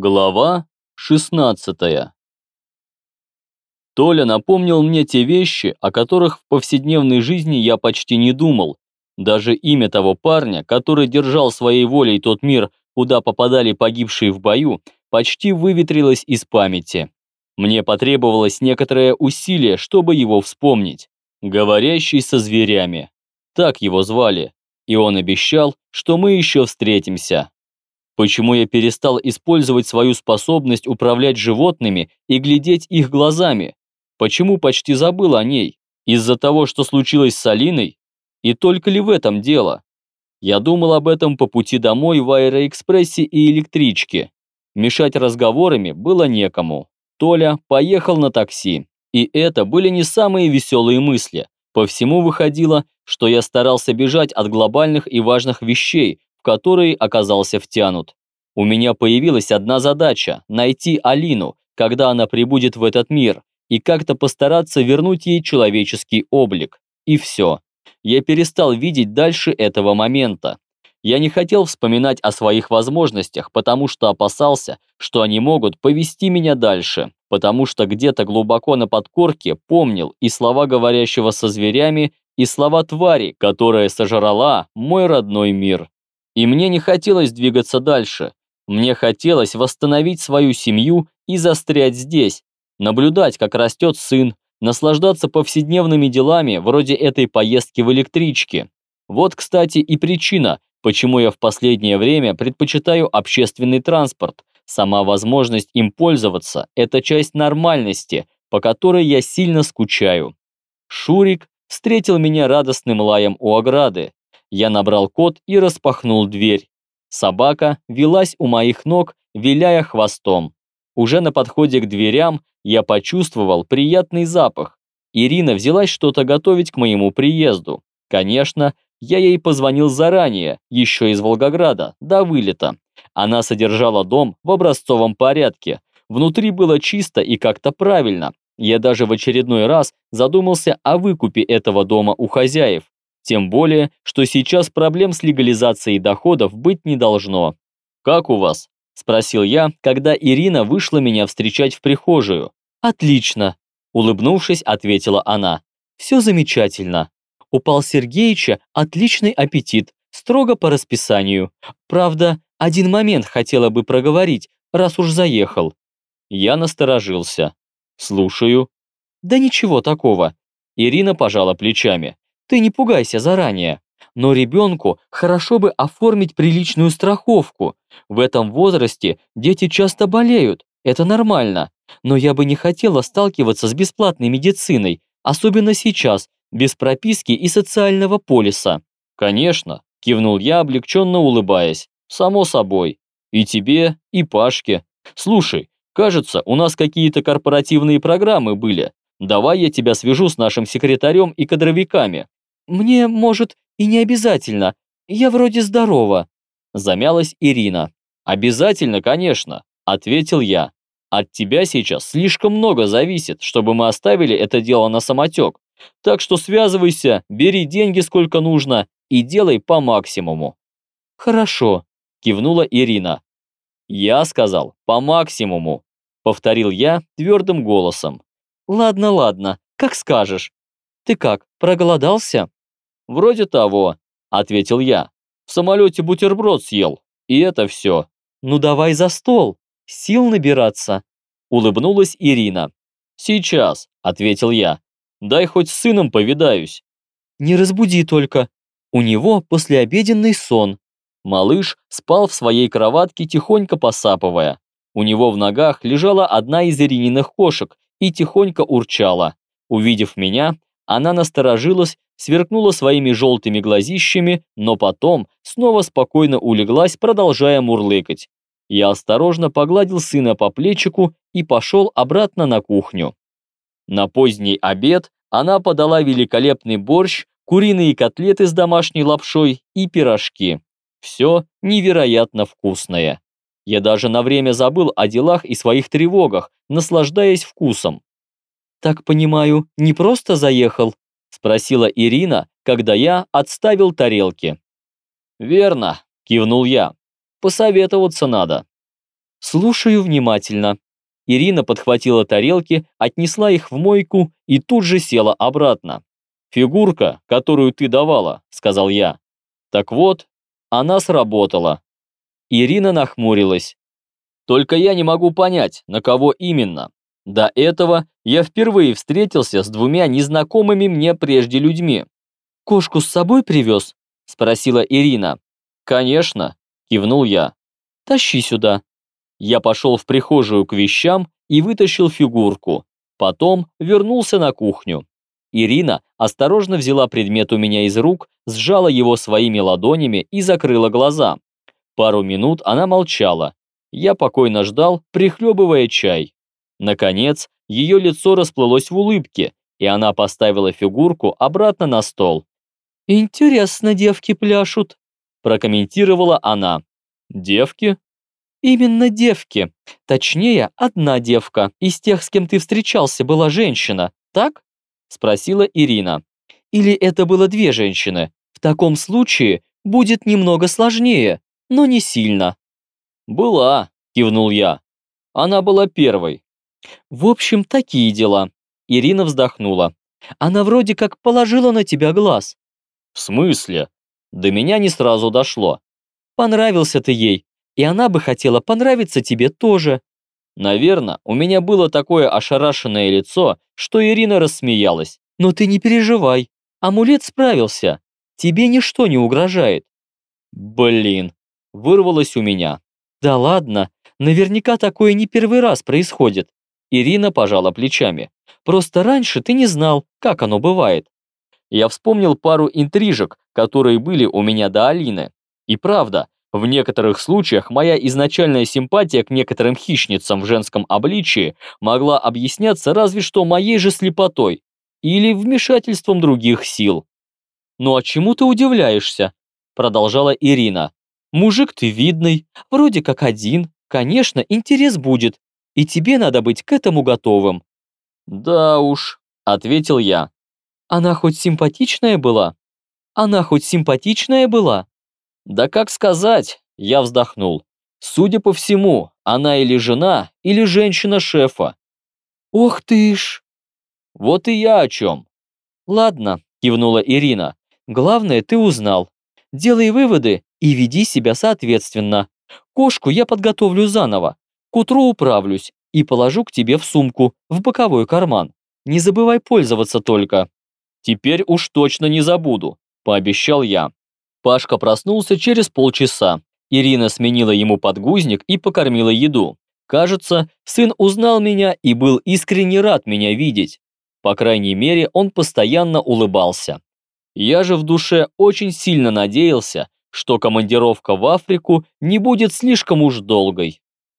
Глава 16 Толя напомнил мне те вещи, о которых в повседневной жизни я почти не думал. Даже имя того парня, который держал своей волей тот мир, куда попадали погибшие в бою, почти выветрилось из памяти. Мне потребовалось некоторое усилие, чтобы его вспомнить. Говорящий со зверями. Так его звали. И он обещал, что мы еще встретимся. Почему я перестал использовать свою способность управлять животными и глядеть их глазами? Почему почти забыл о ней? Из-за того, что случилось с Алиной? И только ли в этом дело? Я думал об этом по пути домой в аэроэкспрессе и электричке. Мешать разговорами было некому. Толя поехал на такси. И это были не самые веселые мысли. По всему выходило, что я старался бежать от глобальных и важных вещей, в который оказался втянут. У меня появилась одна задача – найти Алину, когда она прибудет в этот мир, и как-то постараться вернуть ей человеческий облик. И все. Я перестал видеть дальше этого момента. Я не хотел вспоминать о своих возможностях, потому что опасался, что они могут повести меня дальше, потому что где-то глубоко на подкорке помнил и слова говорящего со зверями, и слова твари, которая сожрала мой родной мир. И мне не хотелось двигаться дальше. Мне хотелось восстановить свою семью и застрять здесь, наблюдать, как растет сын, наслаждаться повседневными делами, вроде этой поездки в электричке. Вот, кстати, и причина, почему я в последнее время предпочитаю общественный транспорт. Сама возможность им пользоваться – это часть нормальности, по которой я сильно скучаю. Шурик встретил меня радостным лаем у ограды, я набрал код и распахнул дверь. Собака велась у моих ног, виляя хвостом. Уже на подходе к дверям я почувствовал приятный запах. Ирина взялась что-то готовить к моему приезду. Конечно, я ей позвонил заранее, еще из Волгограда, до вылета. Она содержала дом в образцовом порядке. Внутри было чисто и как-то правильно. Я даже в очередной раз задумался о выкупе этого дома у хозяев. Тем более, что сейчас проблем с легализацией доходов быть не должно. «Как у вас?» – спросил я, когда Ирина вышла меня встречать в прихожую. «Отлично!» – улыбнувшись, ответила она. «Все замечательно. У Пал Сергеевича отличный аппетит, строго по расписанию. Правда, один момент хотела бы проговорить, раз уж заехал». Я насторожился. «Слушаю». «Да ничего такого». Ирина пожала плечами. Ты не пугайся заранее. Но ребенку хорошо бы оформить приличную страховку. В этом возрасте дети часто болеют, это нормально. Но я бы не хотела сталкиваться с бесплатной медициной, особенно сейчас, без прописки и социального полиса. Конечно, кивнул я, облегченно улыбаясь. Само собой. И тебе, и Пашке. Слушай, кажется, у нас какие-то корпоративные программы были. Давай я тебя свяжу с нашим секретарем и кадровиками. «Мне, может, и не обязательно. Я вроде здорова», – замялась Ирина. «Обязательно, конечно», – ответил я. «От тебя сейчас слишком много зависит, чтобы мы оставили это дело на самотек. Так что связывайся, бери деньги сколько нужно и делай по максимуму». «Хорошо», – кивнула Ирина. «Я сказал, по максимуму», – повторил я твердым голосом. «Ладно, ладно, как скажешь. Ты как, проголодался?» «Вроде того», — ответил я. «В самолете бутерброд съел, и это все». «Ну давай за стол, сил набираться», — улыбнулась Ирина. «Сейчас», — ответил я. «Дай хоть с сыном повидаюсь». «Не разбуди только. У него послеобеденный сон». Малыш спал в своей кроватке, тихонько посапывая. У него в ногах лежала одна из Ирининых кошек и тихонько урчала. Увидев меня, она насторожилась, сверкнула своими желтыми глазищами, но потом снова спокойно улеглась, продолжая мурлыкать. Я осторожно погладил сына по плечику и пошел обратно на кухню. На поздний обед она подала великолепный борщ, куриные котлеты с домашней лапшой и пирожки. Все невероятно вкусное. Я даже на время забыл о делах и своих тревогах, наслаждаясь вкусом. «Так понимаю, не просто заехал?» – спросила Ирина, когда я отставил тарелки. «Верно», – кивнул я. «Посоветоваться надо». Слушаю внимательно. Ирина подхватила тарелки, отнесла их в мойку и тут же села обратно. «Фигурка, которую ты давала», — сказал я. «Так вот, она сработала». Ирина нахмурилась. «Только я не могу понять, на кого именно. До этого я впервые встретился с двумя незнакомыми мне прежде людьми. «Кошку с собой привез?» – спросила Ирина. «Конечно», – кивнул я. «Тащи сюда». Я пошел в прихожую к вещам и вытащил фигурку. Потом вернулся на кухню. Ирина осторожно взяла предмет у меня из рук, сжала его своими ладонями и закрыла глаза. Пару минут она молчала. Я покойно ждал, прихлебывая чай. Наконец, ее лицо расплылось в улыбке, и она поставила фигурку обратно на стол. «Интересно девки пляшут», – прокомментировала она. «Девки?» «Именно девки. Точнее, одна девка. Из тех, с кем ты встречался, была женщина, так?» – спросила Ирина. «Или это было две женщины? В таком случае будет немного сложнее, но не сильно». «Была», – кивнул я. «Она была первой». «В общем, такие дела». Ирина вздохнула. «Она вроде как положила на тебя глаз. «В смысле?» До меня не сразу дошло. «Понравился ты ей, и она бы хотела понравиться тебе тоже». Наверное, у меня было такое ошарашенное лицо, что Ирина рассмеялась. «Но ты не переживай, амулет справился, тебе ничто не угрожает». «Блин», вырвалось у меня. «Да ладно, наверняка такое не первый раз происходит». Ирина пожала плечами. «Просто раньше ты не знал, как оно бывает я вспомнил пару интрижек, которые были у меня до Алины. И правда, в некоторых случаях моя изначальная симпатия к некоторым хищницам в женском обличии могла объясняться разве что моей же слепотой или вмешательством других сил. «Ну а чему ты удивляешься?» продолжала Ирина. «Мужик ты видный, вроде как один, конечно, интерес будет, и тебе надо быть к этому готовым». «Да уж», — ответил я. Она хоть симпатичная была? Она хоть симпатичная была? Да как сказать, я вздохнул. Судя по всему, она или жена, или женщина шефа. Ох ты ж! Вот и я о чем. Ладно, кивнула Ирина. Главное, ты узнал. Делай выводы и веди себя соответственно. Кошку я подготовлю заново. Утру управлюсь и положу к тебе в сумку, в боковой карман. Не забывай пользоваться только. Теперь уж точно не забуду, пообещал я. Пашка проснулся через полчаса. Ирина сменила ему подгузник и покормила еду. Кажется, сын узнал меня и был искренне рад меня видеть. По крайней мере, он постоянно улыбался. Я же в душе очень сильно надеялся, что командировка в Африку не будет слишком уж долгой.